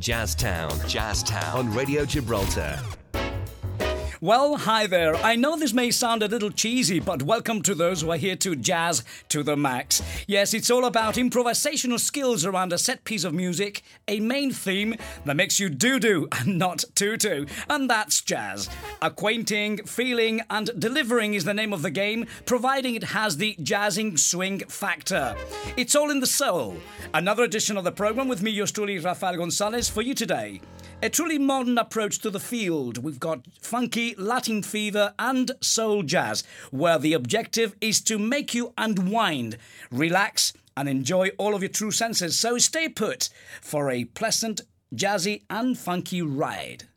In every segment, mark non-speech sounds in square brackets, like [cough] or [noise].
Jazztown. Jazztown. On Radio Gibraltar. Well, hi there. I know this may sound a little cheesy, but welcome to those who are here to jazz to the max. Yes, it's all about improvisational skills around a set piece of music, a main theme that makes you do do and not tutu, and that's jazz. Acquainting, feeling, and delivering is the name of the game, providing it has the jazzing swing factor. It's all in the soul. Another edition of the program with me, yours truly, Rafael Gonzalez, for you today. A truly modern approach to the field. We've got funky, Latin fever, and soul jazz, where the objective is to make you unwind, relax, and enjoy all of your true senses. So stay put for a pleasant, jazzy, and funky ride.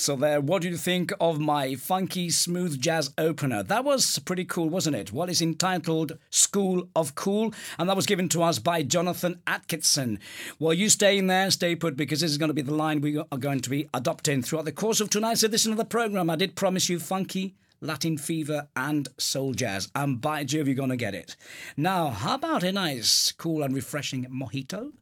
So, there, what do you think of my funky, smooth jazz opener? That was pretty cool, wasn't it? Well, it's entitled School of Cool, and that was given to us by Jonathan Atkinson. Well, you stay in there, stay put, because this is going to be the line we are going to be adopting throughout the course of tonight's edition of the program. I did promise you funky, Latin fever, and soul jazz, and by Jove, you're going to get it. Now, how about a nice, cool, and refreshing mojito?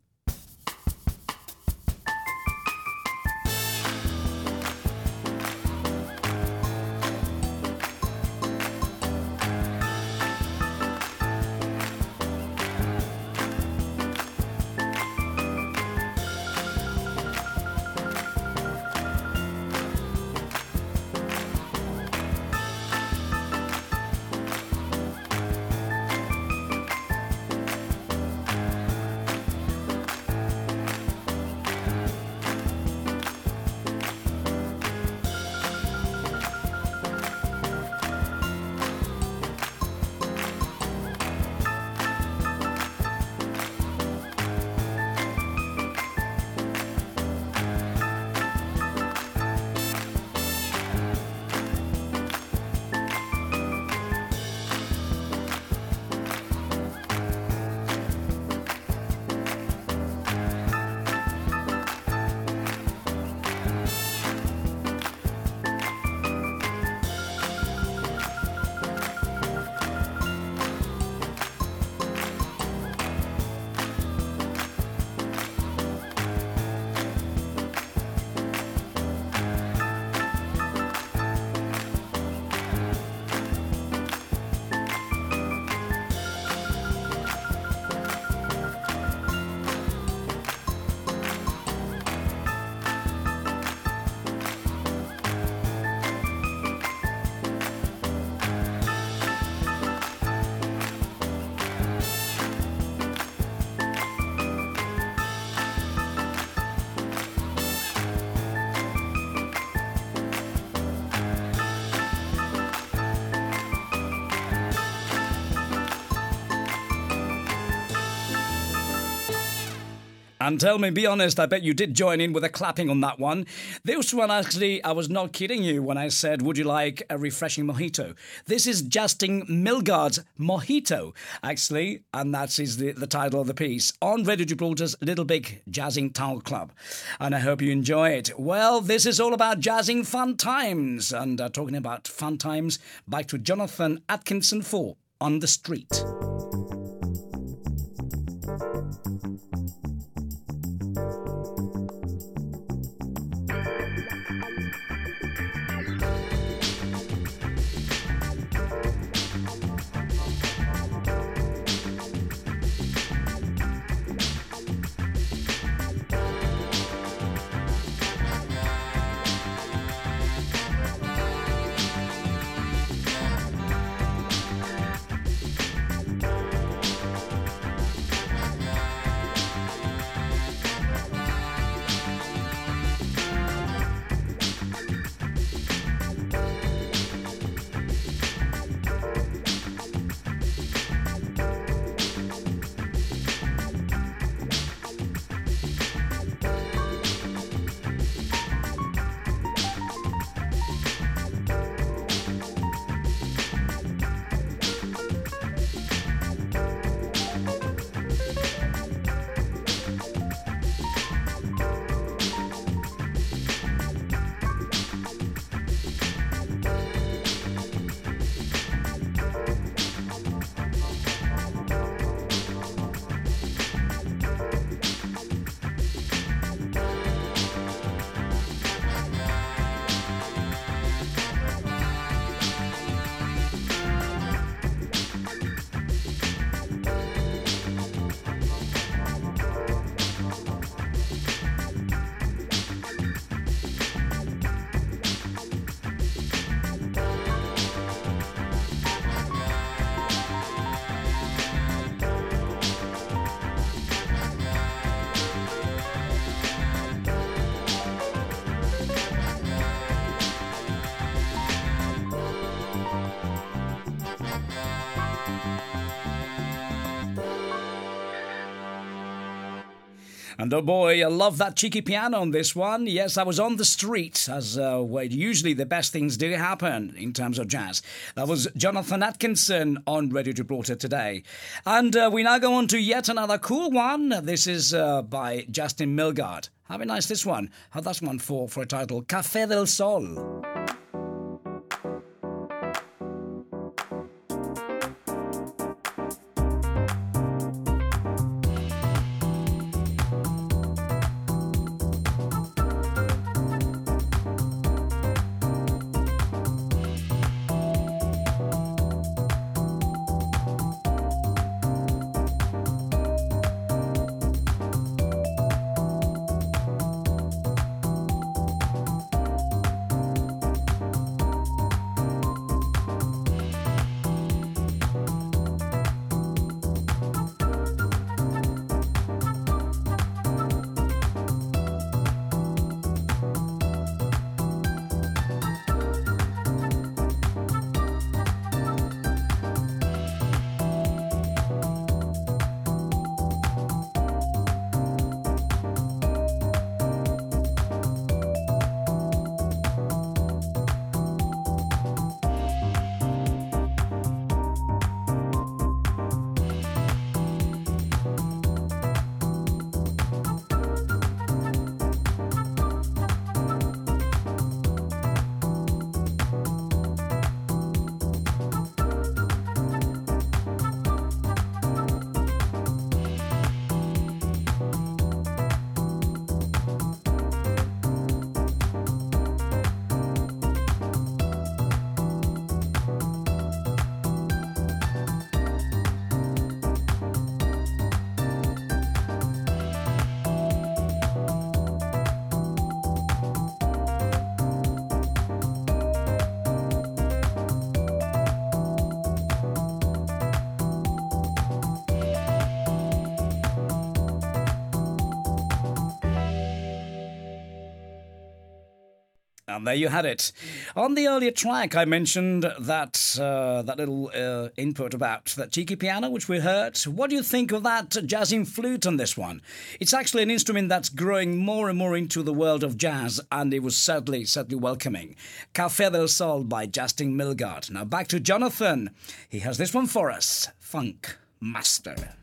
And tell me, be honest, I bet you did join in with a clapping on that one. This one, actually, I was not kidding you when I said, Would you like a refreshing mojito? This is Justin Milgard's Mojito, actually, and that is the, the title of the piece on Radio Gibraltar's Little Big Jazzing Town Club. And I hope you enjoy it. Well, this is all about jazzing fun times. And uh, talking about fun times, back to Jonathan Atkinson for On the Street. And oh boy, I love that cheeky piano on this one. Yes, I was on the street, as uh, usually the best things do happen in terms of jazz. That was Jonathan Atkinson on Radio Gibraltar today. And uh, we now go on to yet another cool one. This is uh, by Justin Milgard. A nice this one. How that's one for, for a title Café del Sol. There you had it. On the earlier track, I mentioned that uh, that little uh, input about that cheeky piano, which we heard. What do you think of that jazzing flute on this one? It's actually an instrument that's growing more and more into the world of jazz, and it was certainly, certainly welcoming. Café del Sol by Justin Milgard. Now back to Jonathan. He has this one for us Funk Master.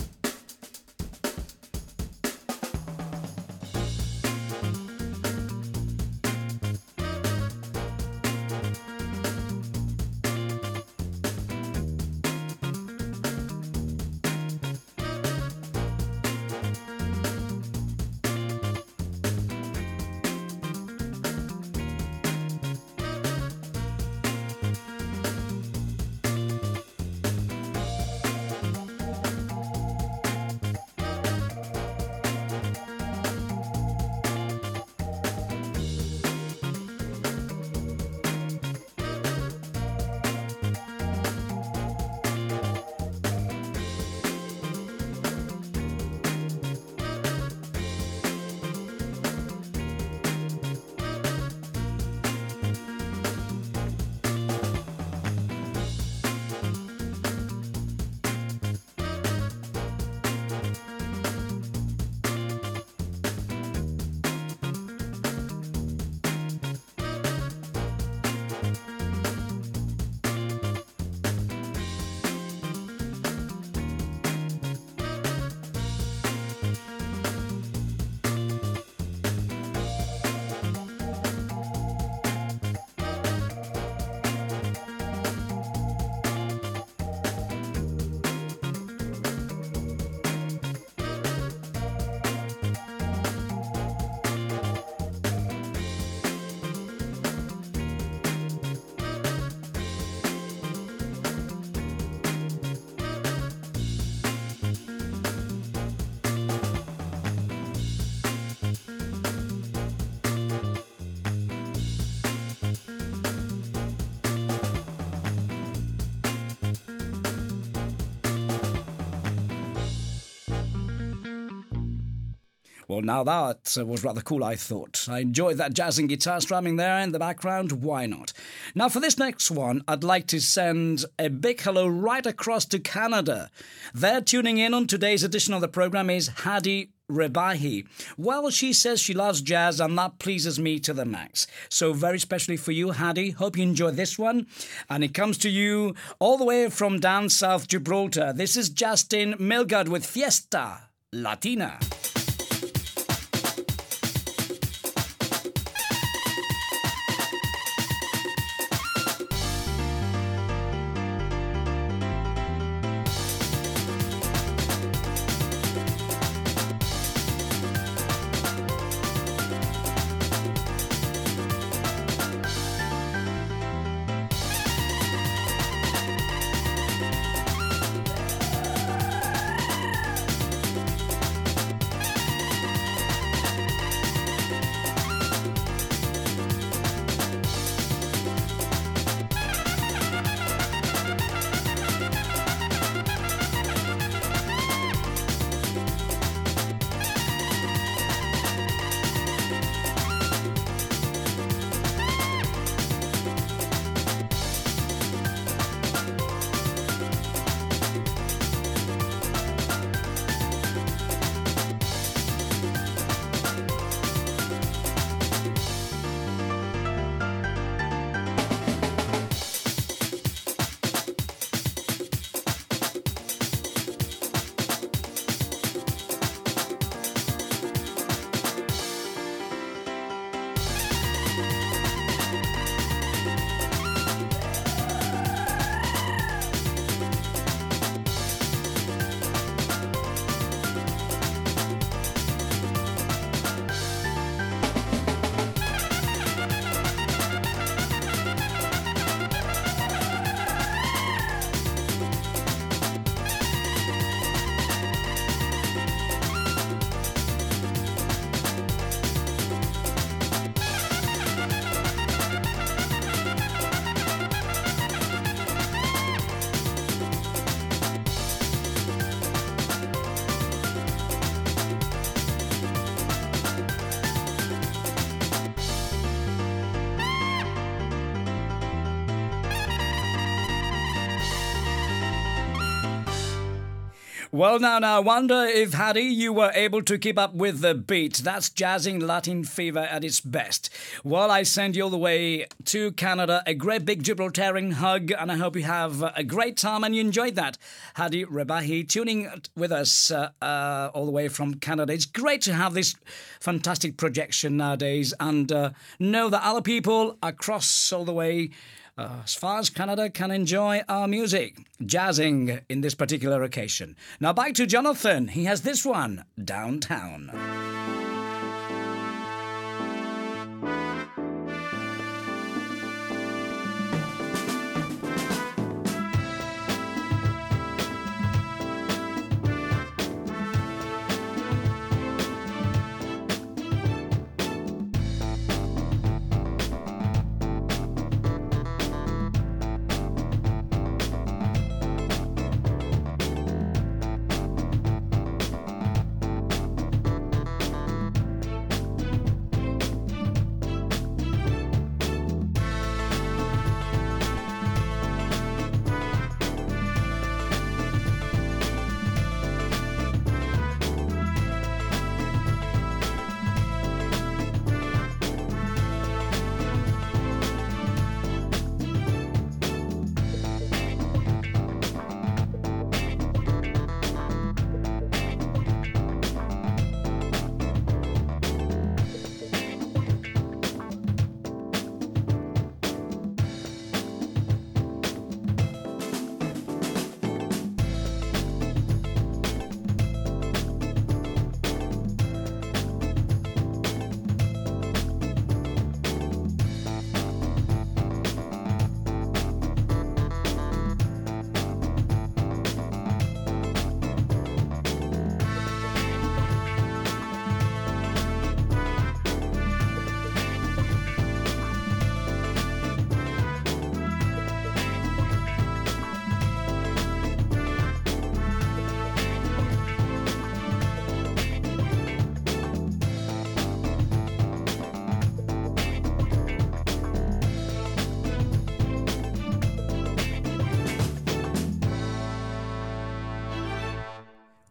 Well, now that uh, was rather cool, I thought. I enjoyed that jazz and guitar strumming there in the background. Why not? Now, for this next one, I'd like to send a big hello right across to Canada. They're tuning in on today's edition of the program is Hadi Rebahi. Well, she says she loves jazz, and that pleases me to the max. So, very specially for you, Hadi, hope you enjoy this one. And it comes to you all the way from down south Gibraltar. This is Justin Milgard with Fiesta Latina. Well, now, now, I wonder if, Hattie, you were able to keep up with the beat. That's jazzing Latin fever at its best. Well, I send you all the way to Canada, a great big Gibraltarian hug, and I hope you have a great time and you enjoyed that. Hadi Rebahi tuning with us uh, uh, all the way from Canada. It's great to have this fantastic projection nowadays and uh, know that other people across all the way uh, as far as Canada can enjoy our music, jazzing in this particular occasion. Now back to Jonathan. He has this one, Downtown.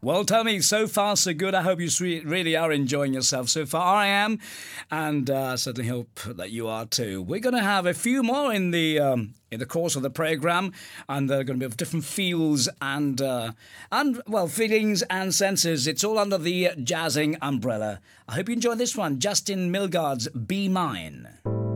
Well, me, so far so good. I hope you really are enjoying yourself so far. I am, and uh, certainly hope that you are too. We're going to have a few more in the um, in the course of the program, and they're going to be of different feels and uh, and well feelings and senses. It's all under the jazzing umbrella. I hope you enjoy this one, Justin Milgard's "Be Mine."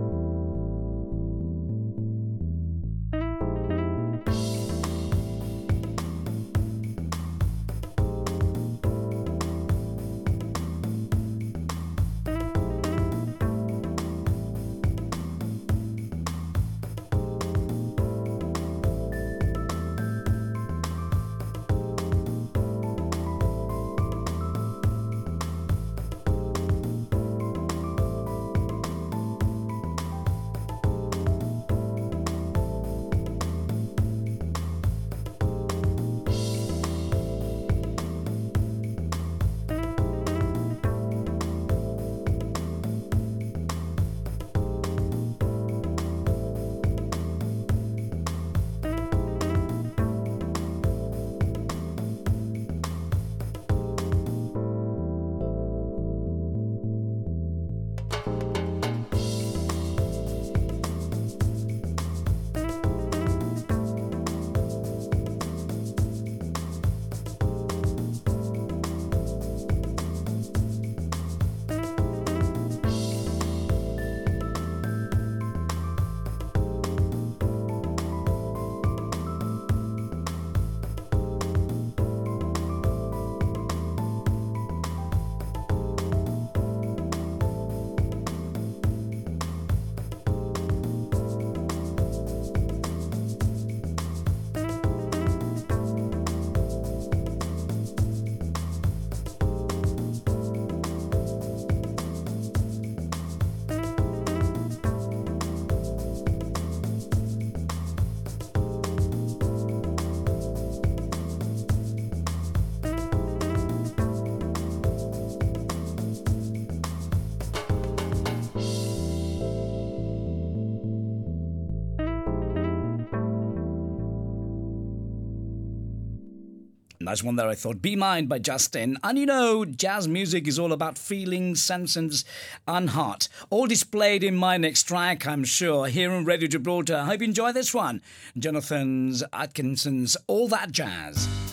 Nice one there, I thought. Be Mine by Justin. And you know, jazz music is all about feelings, senses, and heart. All displayed in my next track, I'm sure, here on Radio Gibraltar. I hope you enjoy this one. Jonathan's Atkinson's All That Jazz.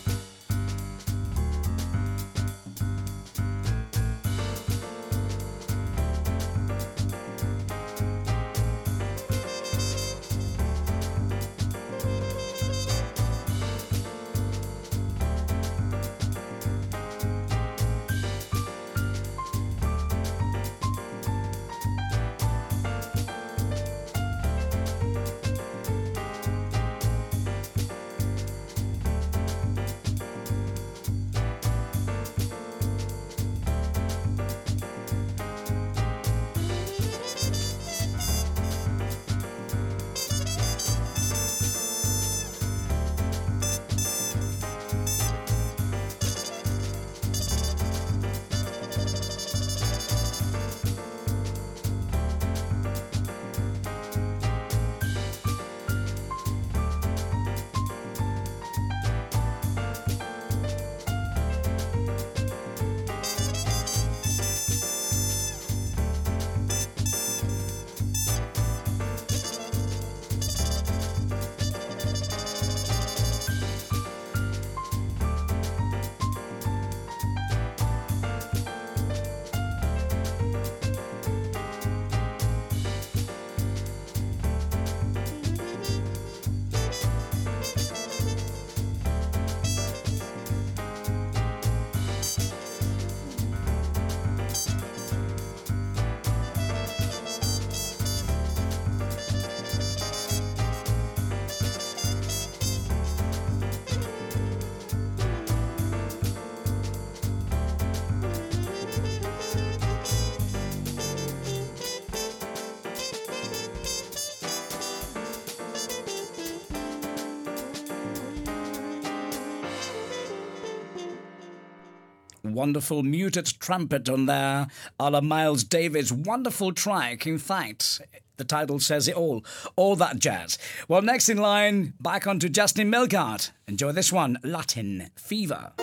Wonderful muted trumpet on there, a la Miles Davis. Wonderful track. In fact, the title says it all. All that jazz. Well, next in line, back onto Justin Milgard. Enjoy this one Latin Fever.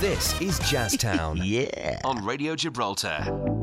This is Jazztown. [laughs] yeah. On Radio Gibraltar.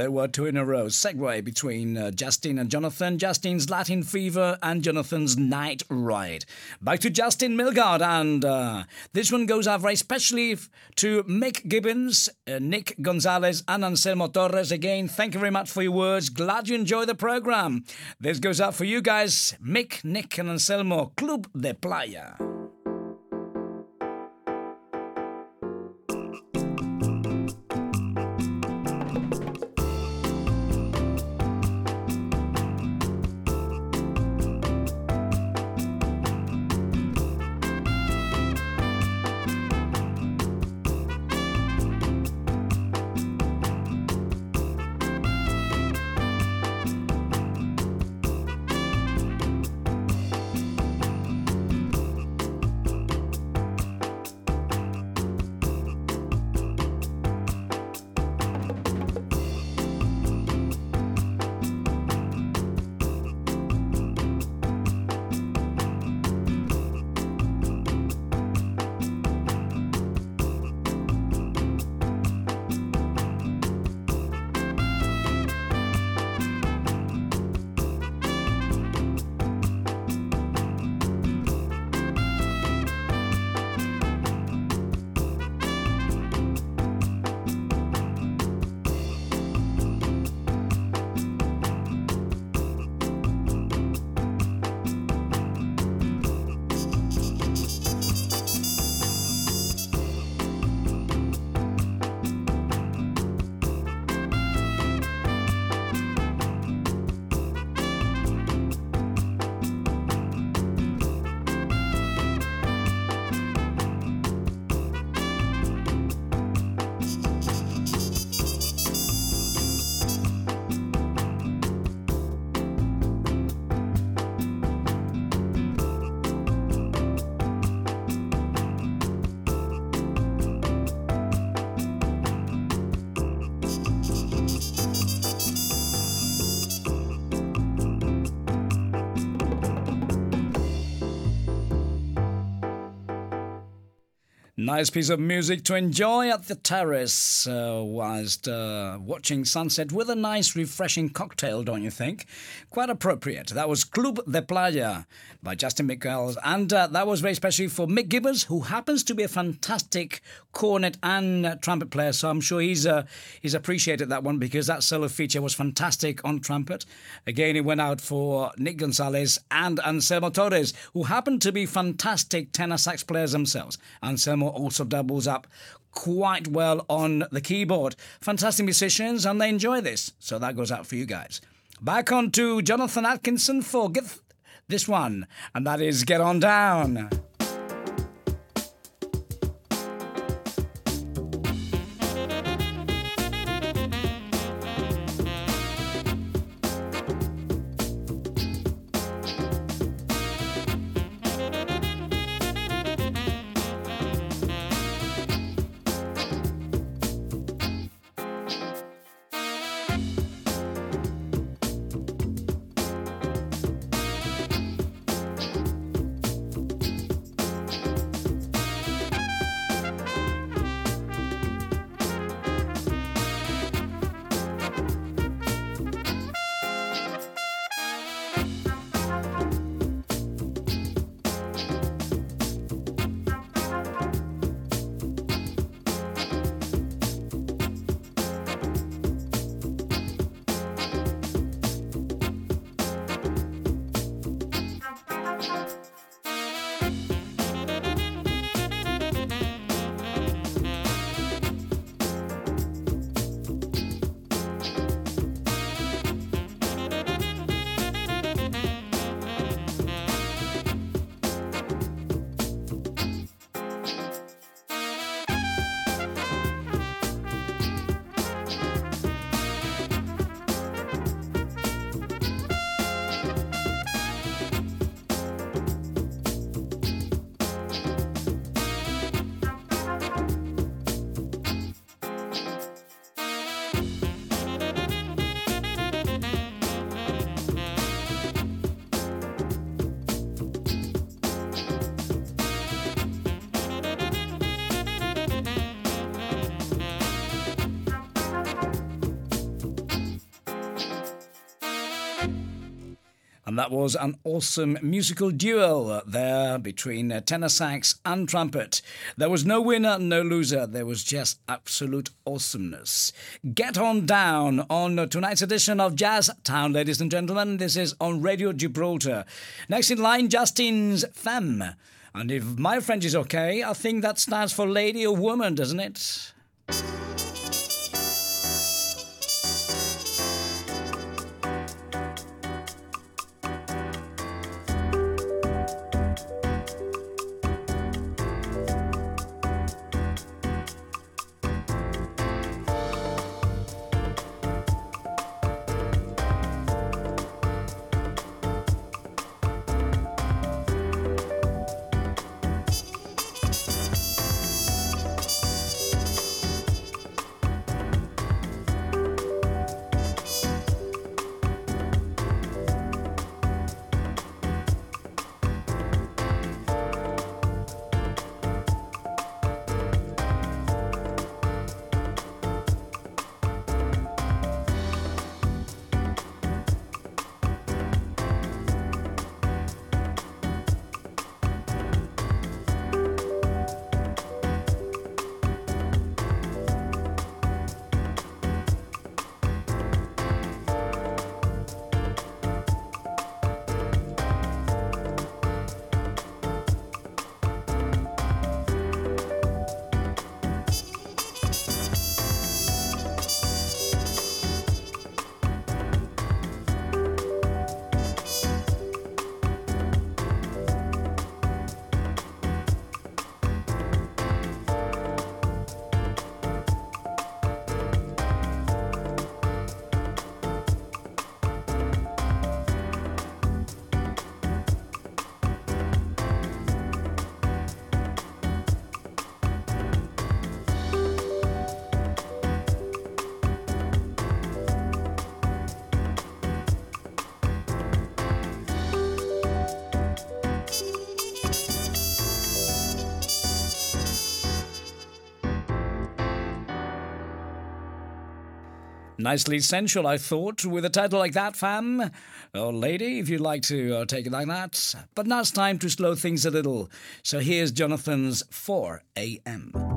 There were two in a row. Segue between uh, Justin and Jonathan. Justin's Latin Fever and Jonathan's Night Ride. Back to Justin Milgard. And uh, this one goes out very specially to Mick Gibbons, uh, Nick Gonzalez, and Anselmo Torres. Again, thank you very much for your words. Glad you enjoy the program. This goes out for you guys, Mick, Nick, and Anselmo, Club de Playa. Nice piece of music to enjoy at the terrace uh, whilst uh, watching sunset with a nice, refreshing cocktail, don't you think? Quite appropriate. That was Club de Playa by Justin McGill, and uh, that was very specially for Mick Gibbons, who happens to be a fantastic cornet and trumpet player. So I'm sure he's he's appreciated that one because that solo feature was fantastic on trumpet. Again, it went out for Nick Gonzalez and Anselmo Torres, who happen to be fantastic tenor sax players themselves. Anselmo also doubles up quite well on the keyboard. Fantastic musicians, and they enjoy this. So that goes out for you guys. Back on to Jonathan Atkinson for this one, and that is Get On Down. And that was an awesome musical duel there between tenor sax and trumpet. There was no winner, no loser. There was just absolute awesomeness. Get on down on tonight's edition of Jazz Town, ladies and gentlemen. This is on Radio Gibraltar. Next in line, Justin's Femme. And if my French is okay, I think that stands for lady or woman, doesn't it? Nicely sensual, I thought, with a title like that, fam. Or lady, if you'd like to uh, take it like that. But now it's time to slow things a little. So here's Jonathan's 4 a.m.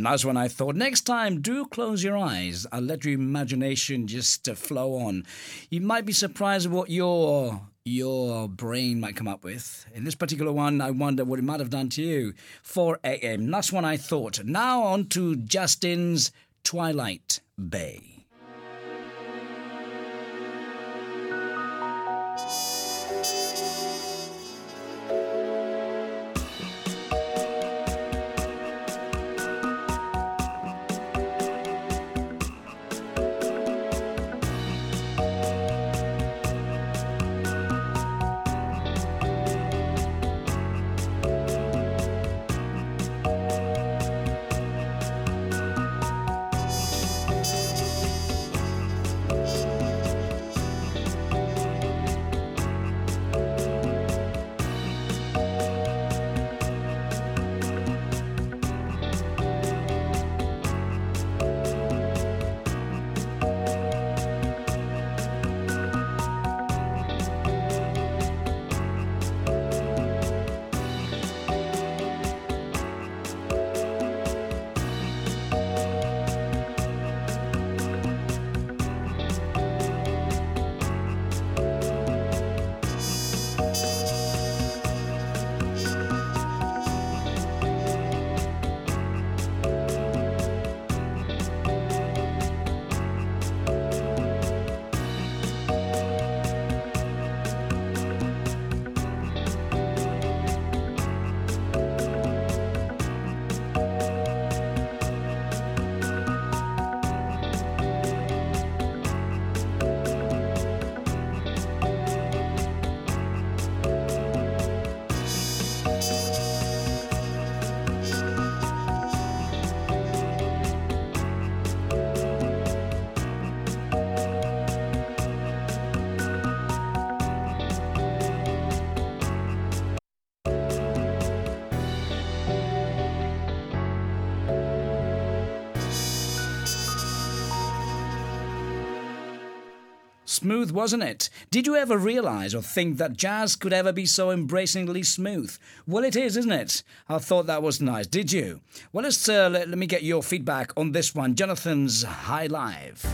And that's when I thought, next time, do close your eyes. I'll let your imagination just uh, flow on. You might be surprised at what your your brain might come up with. In this particular one, I wonder what it might have done to you. 4 a.m. That's when I thought. Now on to Justin's Twilight Bay. Smooth, wasn't it? Did you ever realize or think that jazz could ever be so embracingly smooth? Well, it is, isn't it? I thought that was nice. Did you? Well, let's uh, let, let me get your feedback on this one. Jonathan's High Life.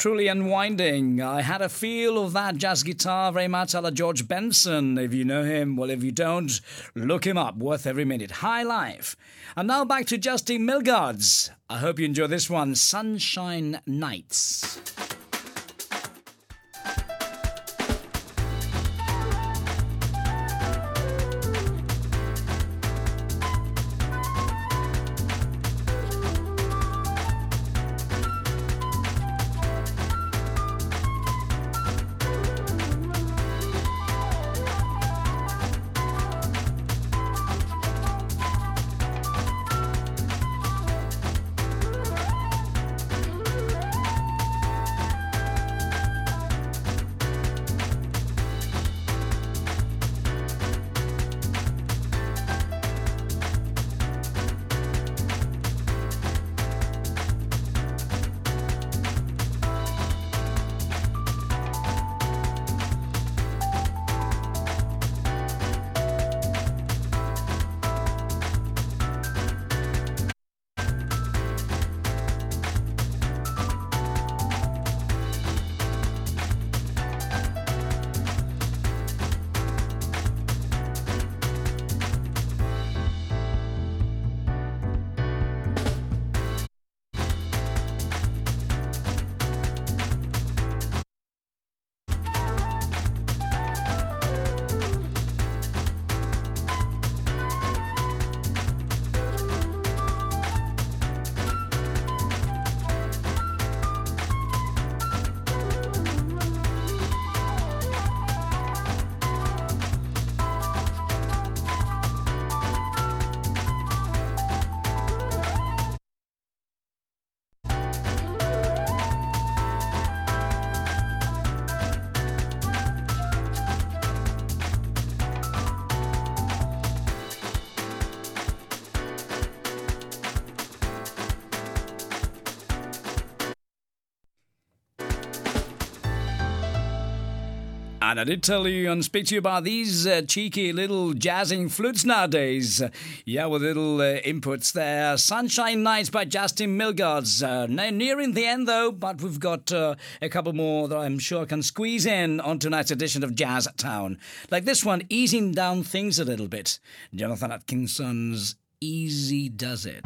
Truly unwinding. I had a feel of that jazz guitar very much a la George Benson. If you know him, well, if you don't, look him up. Worth every minute. High Life. And now back to Justin Milgard's. I hope you enjoy this one Sunshine Nights. And I did tell you and speak to you about these uh, cheeky little jazzing flutes nowadays. yeah, with little uh, inputs there. Sunshine Nights by Justin Milgards. Uh, nearing the end though, but we've got a couple more that I'm sure can squeeze in on tonight's edition of Jazz Town. Like this one, easing down things a little bit. Jonathan Atkinson's Easy Does It.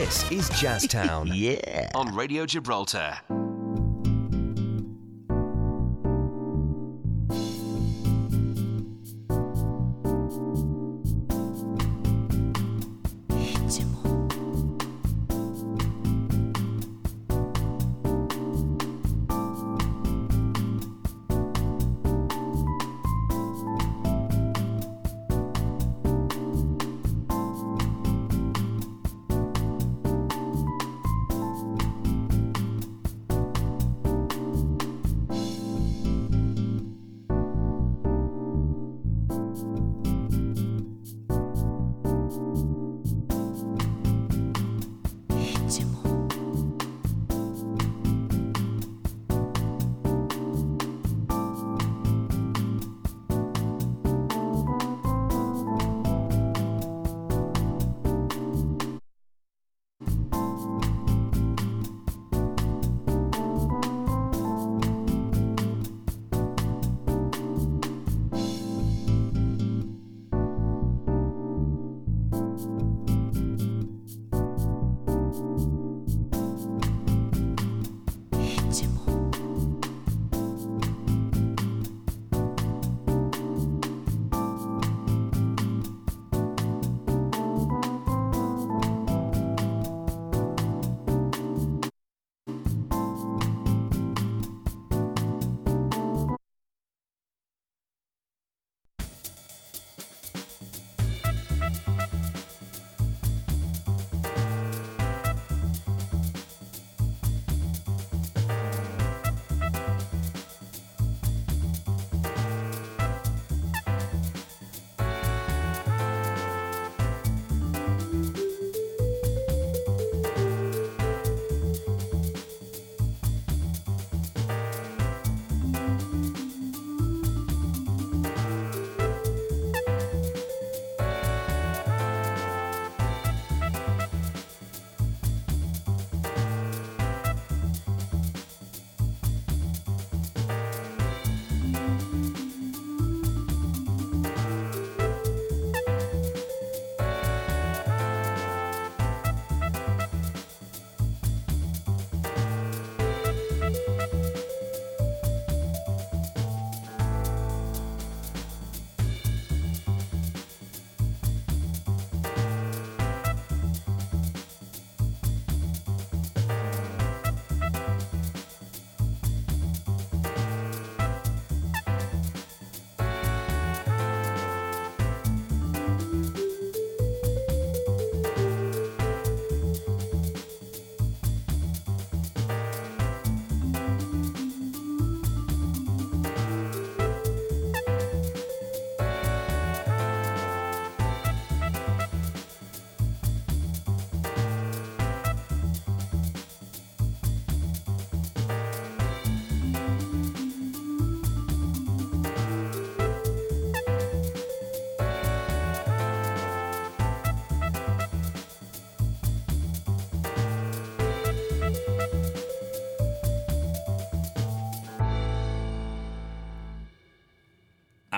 This is Jazztown [laughs] Yeah. on Radio Gibraltar.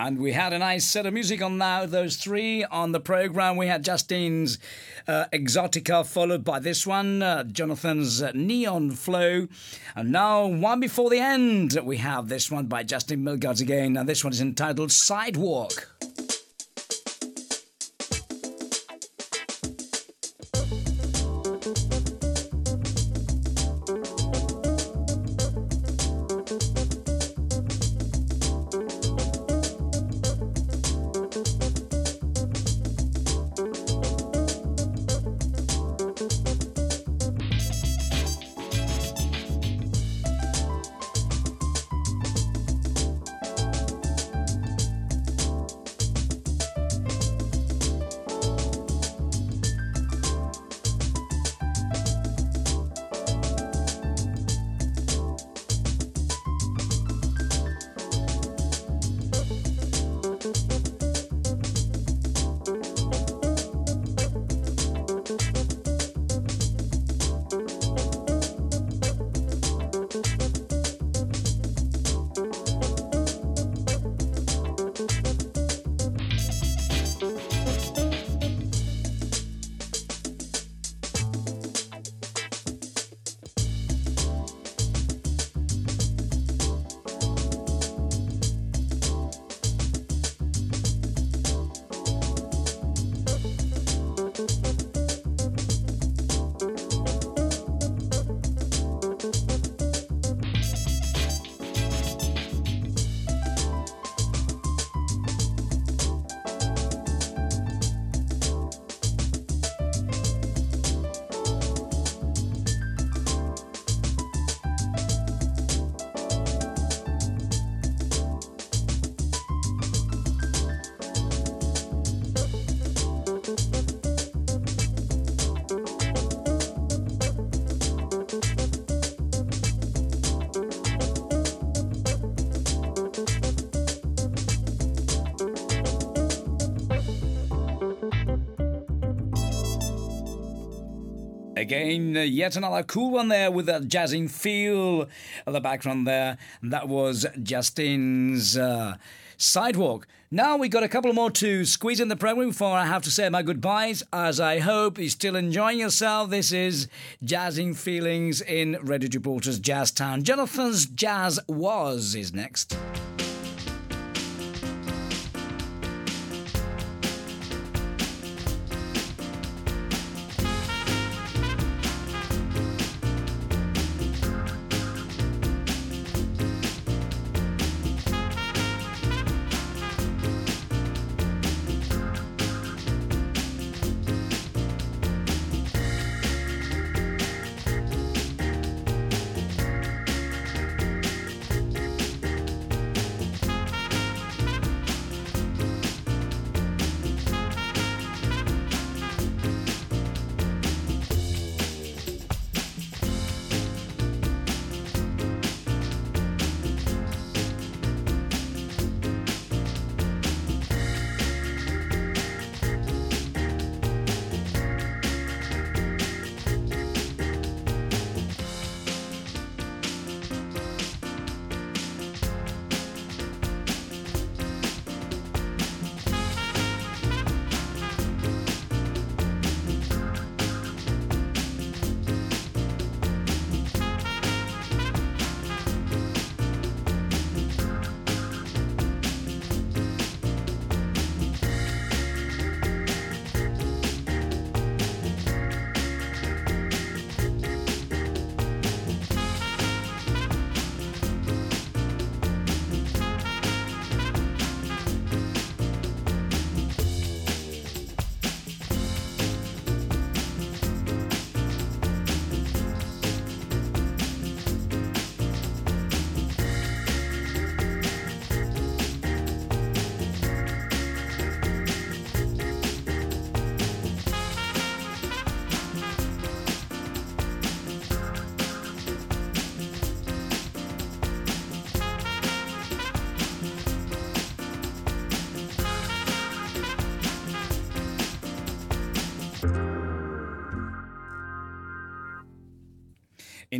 And we had a nice set of music on now, those three on the programme. We had Justine's uh, Exotica, followed by this one, uh, Jonathan's uh, Neon Flow. And now, one before the end, we have this one by Justin Milgards again. And this one is entitled Sidewalk. Again, yet another cool one there with that jazzing feel of the background there. That was Justin's uh, Sidewalk. Now we've got a couple more to squeeze in the program before I have to say my goodbyes. As I hope you're still enjoying yourself, this is Jazzing Feelings in Radio Gibraltar's Jazz Town. Jonathan's Jazz Was is next.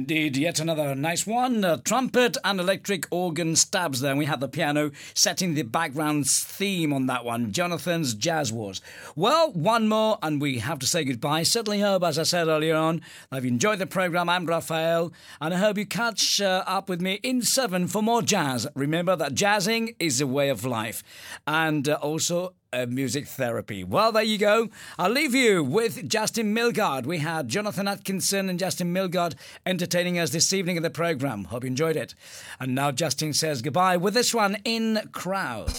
Indeed, yet another nice one. Trumpet and electric organ stabs there. And we had the piano setting the background theme on that one. Jonathan's Jazz Wars. Well, one more, and we have to say goodbye. Certainly hope, as I said earlier on, that you've enjoyed the programme. I'm Raphael, and I hope you catch uh, up with me in seven for more jazz. Remember that jazzing is a way of life. And uh, also, uh, music therapy. Well, there you go. I'll leave you with Justin Milgard. We had Jonathan Atkinson and Justin Milgard entertaining us this evening in the programme. Hope you enjoyed it. And now Justin says goodbye with this one in Crowd.